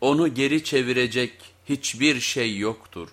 Onu geri çevirecek hiçbir şey yoktur.